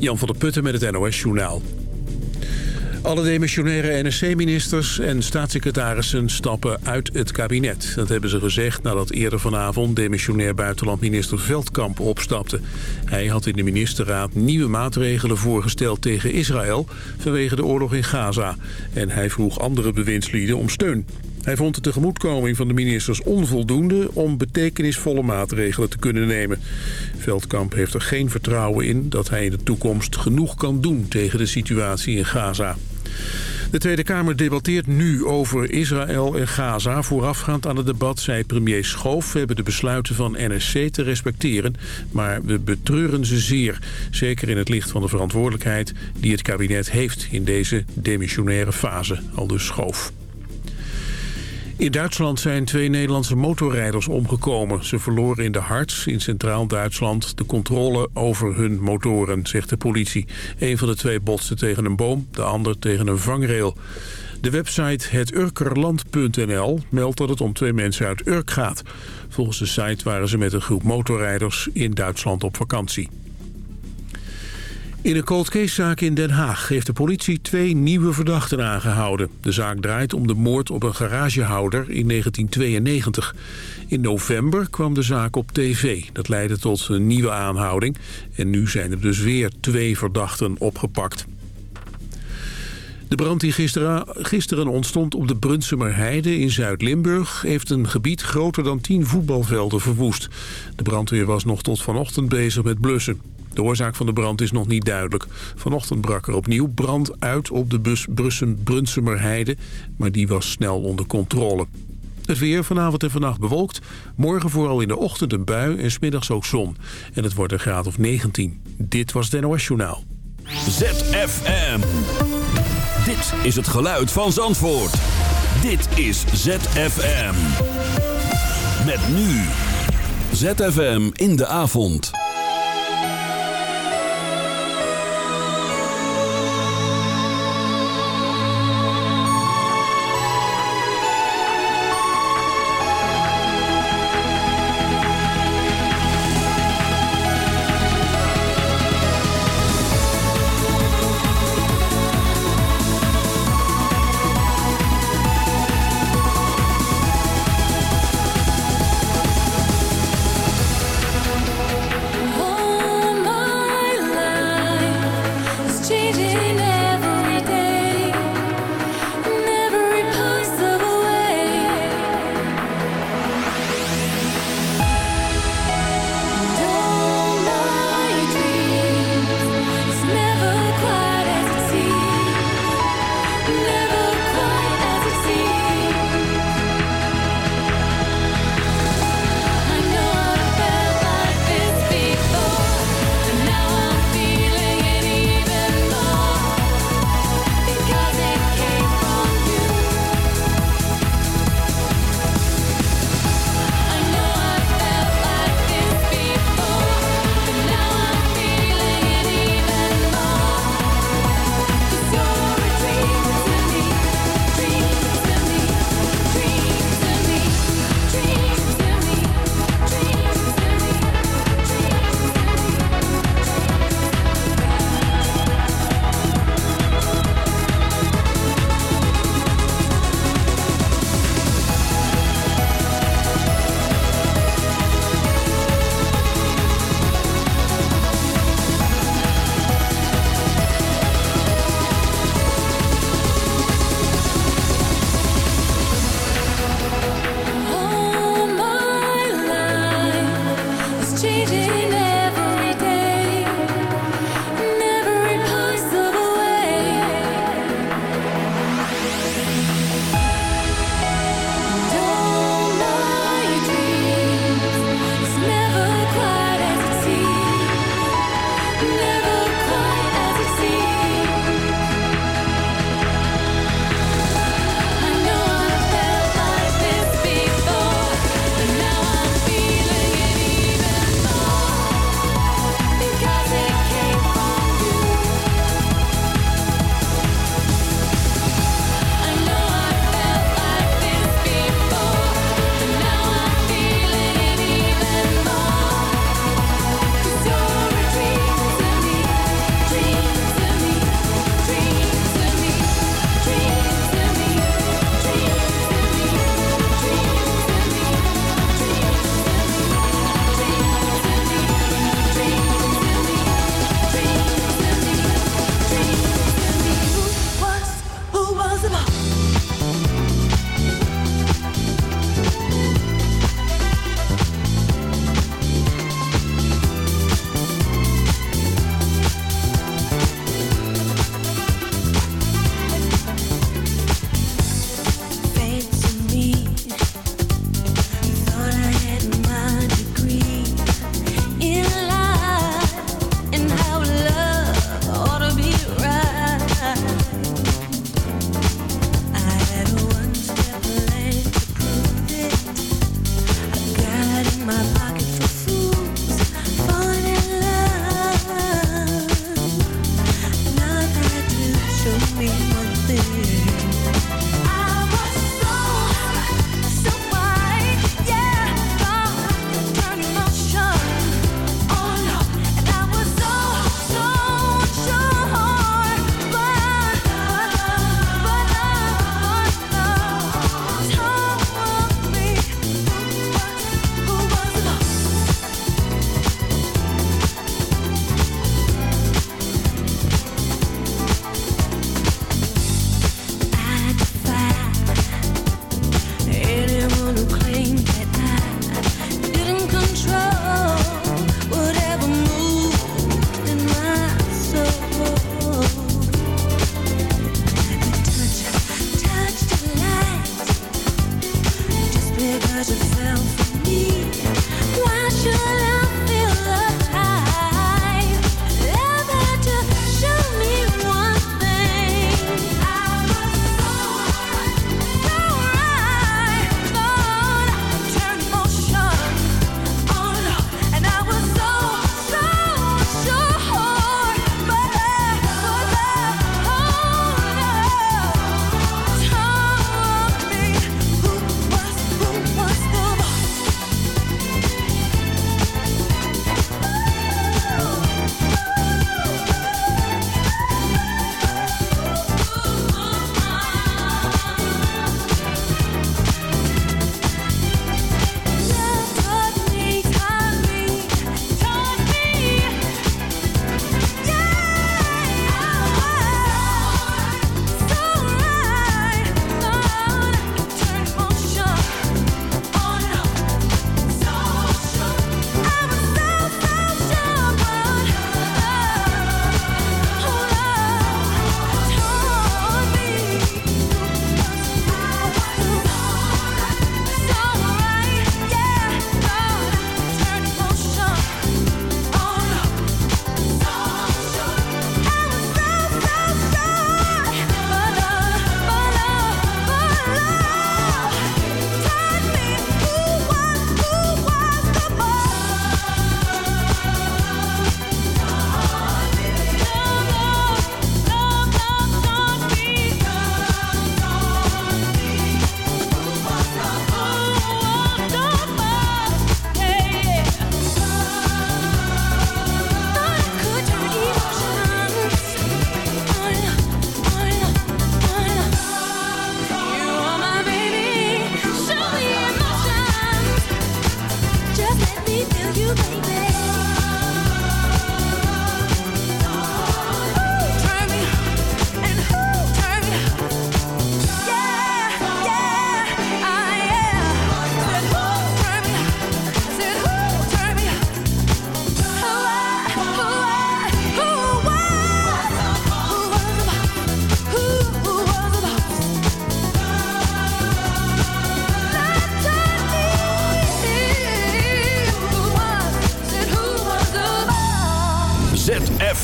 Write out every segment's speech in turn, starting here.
Jan van der Putten met het NOS-journaal. Alle demissionaire NSC-ministers en staatssecretarissen stappen uit het kabinet. Dat hebben ze gezegd nadat eerder vanavond demissionair buitenlandminister Veldkamp opstapte. Hij had in de ministerraad nieuwe maatregelen voorgesteld tegen Israël vanwege de oorlog in Gaza. En hij vroeg andere bewindslieden om steun. Hij vond de tegemoetkoming van de ministers onvoldoende om betekenisvolle maatregelen te kunnen nemen. Veldkamp heeft er geen vertrouwen in dat hij in de toekomst genoeg kan doen tegen de situatie in Gaza. De Tweede Kamer debatteert nu over Israël en Gaza. Voorafgaand aan het debat zei premier Schoof... we hebben de besluiten van NSC te respecteren... maar we betreuren ze zeer. Zeker in het licht van de verantwoordelijkheid die het kabinet heeft... in deze demissionaire fase, al dus Schoof. In Duitsland zijn twee Nederlandse motorrijders omgekomen. Ze verloren in de Harts in Centraal Duitsland de controle over hun motoren, zegt de politie. Een van de twee botste tegen een boom, de ander tegen een vangrail. De website heturkerland.nl meldt dat het om twee mensen uit Urk gaat. Volgens de site waren ze met een groep motorrijders in Duitsland op vakantie. In een cold case-zaak in Den Haag heeft de politie twee nieuwe verdachten aangehouden. De zaak draait om de moord op een garagehouder in 1992. In november kwam de zaak op tv. Dat leidde tot een nieuwe aanhouding. En nu zijn er dus weer twee verdachten opgepakt. De brand die gisteren, gisteren ontstond op de Brunsumer Heide in Zuid-Limburg... heeft een gebied groter dan 10 voetbalvelden verwoest. De brandweer was nog tot vanochtend bezig met blussen. De oorzaak van de brand is nog niet duidelijk. Vanochtend brak er opnieuw brand uit op de bus Brunsumer Heide... maar die was snel onder controle. Het weer vanavond en vannacht bewolkt. Morgen vooral in de ochtend een bui en smiddags ook zon. En het wordt een graad of 19. Dit was het NOS Journaal. ZFM. Dit is het geluid van Zandvoort. Dit is ZFM. Met nu. ZFM in de avond.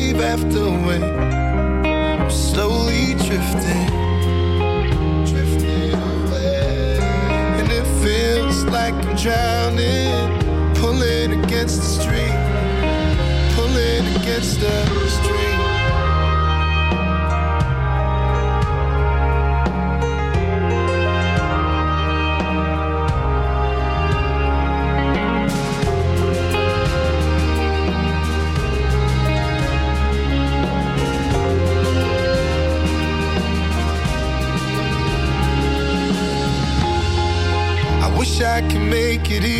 wave after wave. I'm slowly drifting, drifting away. And it feels like I'm drowning, pulling against the street, pulling against the street. it is.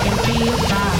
and feel fine.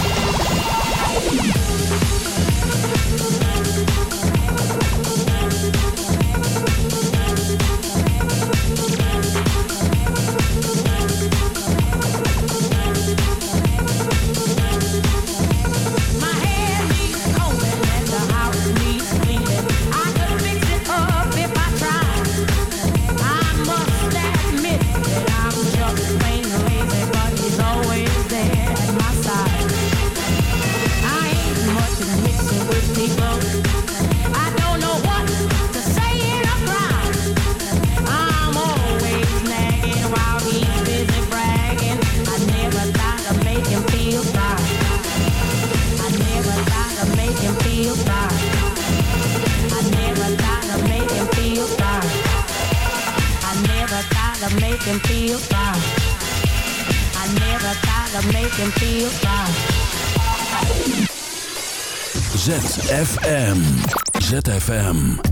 of making feel fine. I never thought of making feel fine ZFM. ZFM.